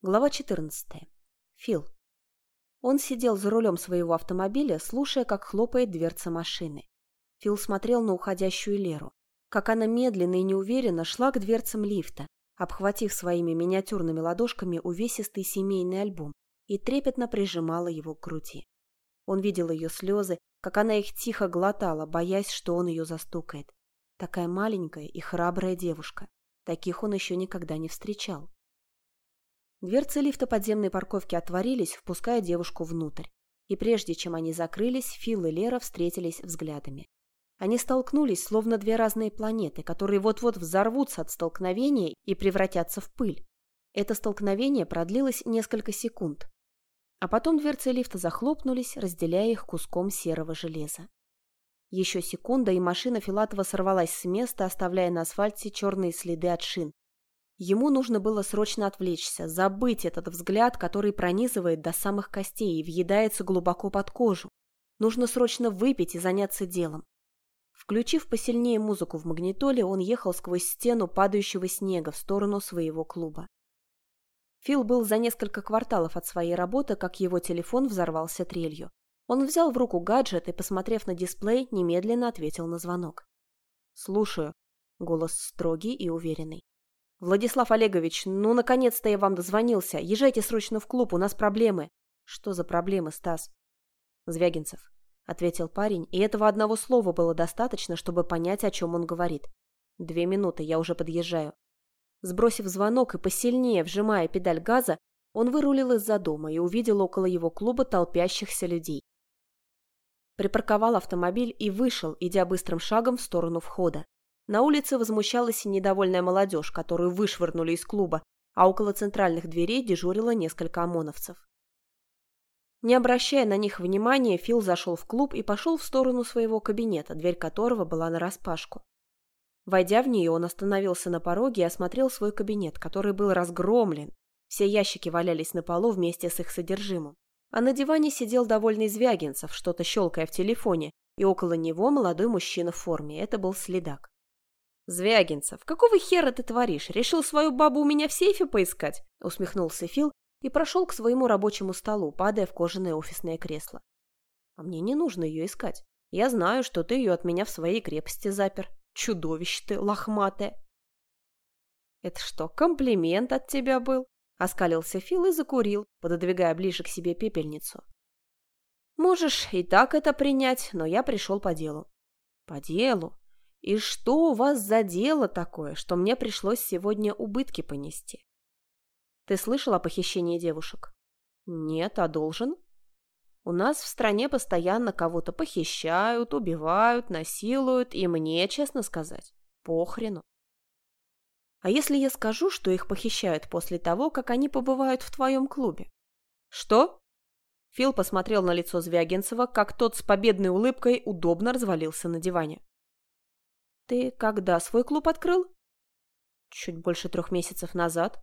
Глава 14. Фил. Он сидел за рулем своего автомобиля, слушая, как хлопает дверца машины. Фил смотрел на уходящую Леру, как она медленно и неуверенно шла к дверцам лифта, обхватив своими миниатюрными ладошками увесистый семейный альбом и трепетно прижимала его к груди. Он видел ее слезы, как она их тихо глотала, боясь, что он ее застукает. Такая маленькая и храбрая девушка. Таких он еще никогда не встречал. Дверцы лифта подземной парковки отворились, впуская девушку внутрь. И прежде чем они закрылись, Фил и Лера встретились взглядами. Они столкнулись, словно две разные планеты, которые вот-вот взорвутся от столкновения и превратятся в пыль. Это столкновение продлилось несколько секунд. А потом дверцы лифта захлопнулись, разделяя их куском серого железа. Еще секунда, и машина Филатова сорвалась с места, оставляя на асфальте черные следы от шин. Ему нужно было срочно отвлечься, забыть этот взгляд, который пронизывает до самых костей и въедается глубоко под кожу. Нужно срочно выпить и заняться делом. Включив посильнее музыку в магнитоле, он ехал сквозь стену падающего снега в сторону своего клуба. Фил был за несколько кварталов от своей работы, как его телефон взорвался трелью. Он взял в руку гаджет и, посмотрев на дисплей, немедленно ответил на звонок. «Слушаю». Голос строгий и уверенный. «Владислав Олегович, ну, наконец-то я вам дозвонился. Езжайте срочно в клуб, у нас проблемы». «Что за проблемы, Стас?» «Звягинцев», — ответил парень, и этого одного слова было достаточно, чтобы понять, о чем он говорит. «Две минуты, я уже подъезжаю». Сбросив звонок и посильнее вжимая педаль газа, он вырулил из-за дома и увидел около его клуба толпящихся людей припарковал автомобиль и вышел, идя быстрым шагом в сторону входа. На улице возмущалась и недовольная молодежь, которую вышвырнули из клуба, а около центральных дверей дежурило несколько ОМОНовцев. Не обращая на них внимания, Фил зашел в клуб и пошел в сторону своего кабинета, дверь которого была нараспашку. Войдя в нее, он остановился на пороге и осмотрел свой кабинет, который был разгромлен. Все ящики валялись на полу вместе с их содержимым. А на диване сидел довольный Звягинцев, что-то щелкая в телефоне, и около него молодой мужчина в форме. Это был следак. «Звягинцев, какого хера ты творишь? Решил свою бабу у меня в сейфе поискать?» усмехнулся Фил и прошел к своему рабочему столу, падая в кожаное офисное кресло. «А мне не нужно ее искать. Я знаю, что ты ее от меня в своей крепости запер. Чудовище ты, лохматое!» «Это что, комплимент от тебя был?» Оскалился Фил и закурил, пододвигая ближе к себе пепельницу. «Можешь и так это принять, но я пришел по делу». «По делу? И что у вас за дело такое, что мне пришлось сегодня убытки понести?» «Ты слышал о похищении девушек?» «Нет, а должен?» «У нас в стране постоянно кого-то похищают, убивают, насилуют, и мне, честно сказать, похрену. А если я скажу, что их похищают после того, как они побывают в твоем клубе? Что? Фил посмотрел на лицо Звягинцева, как тот с победной улыбкой удобно развалился на диване. Ты когда свой клуб открыл? Чуть больше трех месяцев назад.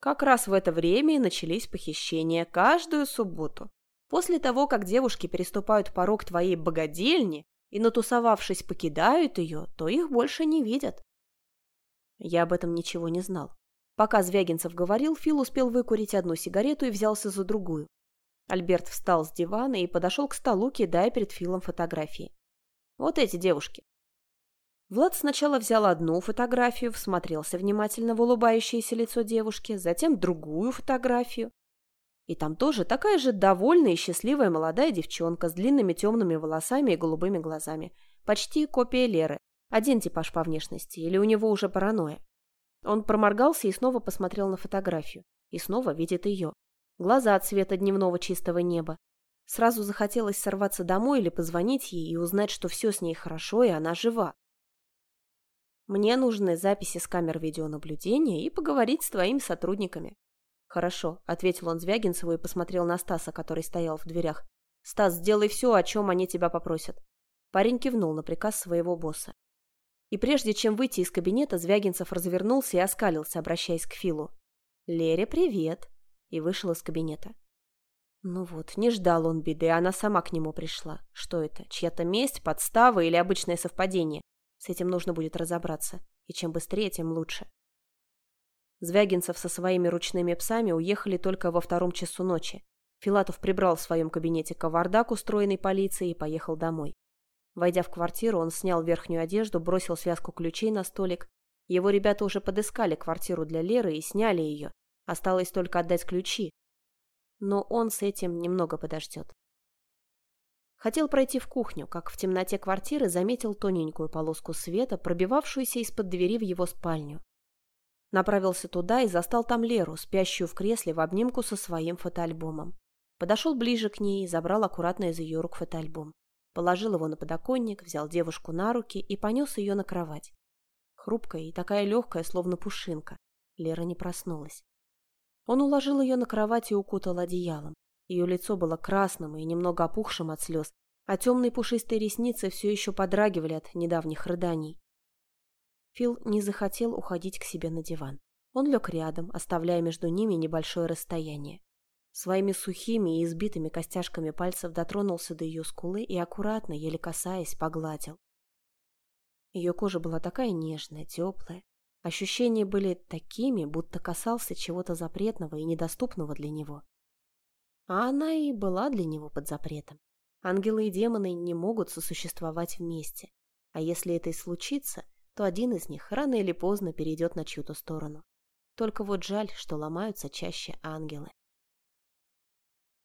Как раз в это время и начались похищения каждую субботу. После того, как девушки переступают порог твоей богадельни и, натусовавшись, покидают ее, то их больше не видят. Я об этом ничего не знал. Пока Звягинцев говорил, Фил успел выкурить одну сигарету и взялся за другую. Альберт встал с дивана и подошел к столу, кидая перед Филом фотографии. Вот эти девушки. Влад сначала взял одну фотографию, всмотрелся внимательно в улыбающееся лицо девушки, затем другую фотографию. И там тоже такая же довольная и счастливая молодая девчонка с длинными темными волосами и голубыми глазами. Почти копия Леры, один типаж по внешности, или у него уже паранойя? Он проморгался и снова посмотрел на фотографию. И снова видит ее. Глаза от цвета дневного чистого неба. Сразу захотелось сорваться домой или позвонить ей и узнать, что все с ней хорошо и она жива. Мне нужны записи с камер видеонаблюдения и поговорить с твоими сотрудниками. Хорошо, ответил он Звягинцеву и посмотрел на Стаса, который стоял в дверях. Стас, сделай все, о чем они тебя попросят. Парень кивнул на приказ своего босса. И прежде чем выйти из кабинета, Звягинцев развернулся и оскалился, обращаясь к Филу. «Лере, привет!» И вышел из кабинета. Ну вот, не ждал он беды, она сама к нему пришла. Что это, чья-то месть, подстава или обычное совпадение? С этим нужно будет разобраться. И чем быстрее, тем лучше. Звягинцев со своими ручными псами уехали только во втором часу ночи. Филатов прибрал в своем кабинете кавардак, устроенный полицией, и поехал домой. Войдя в квартиру, он снял верхнюю одежду, бросил связку ключей на столик. Его ребята уже подыскали квартиру для Леры и сняли ее. Осталось только отдать ключи. Но он с этим немного подождет. Хотел пройти в кухню, как в темноте квартиры заметил тоненькую полоску света, пробивавшуюся из-под двери в его спальню. Направился туда и застал там Леру, спящую в кресле в обнимку со своим фотоальбомом. Подошел ближе к ней и забрал аккуратно из ее рук фотоальбом. Положил его на подоконник, взял девушку на руки и понес ее на кровать. Хрупкая и такая легкая, словно пушинка. Лера не проснулась. Он уложил ее на кровать и укутал одеялом. Ее лицо было красным и немного опухшим от слез, а темные пушистые ресницы все еще подрагивали от недавних рыданий. Фил не захотел уходить к себе на диван. Он лег рядом, оставляя между ними небольшое расстояние. Своими сухими и избитыми костяшками пальцев дотронулся до ее скулы и аккуратно, еле касаясь, погладил. Ее кожа была такая нежная, теплая. Ощущения были такими, будто касался чего-то запретного и недоступного для него. А она и была для него под запретом. Ангелы и демоны не могут сосуществовать вместе. А если это и случится, то один из них рано или поздно перейдет на чью-то сторону. Только вот жаль, что ломаются чаще ангелы.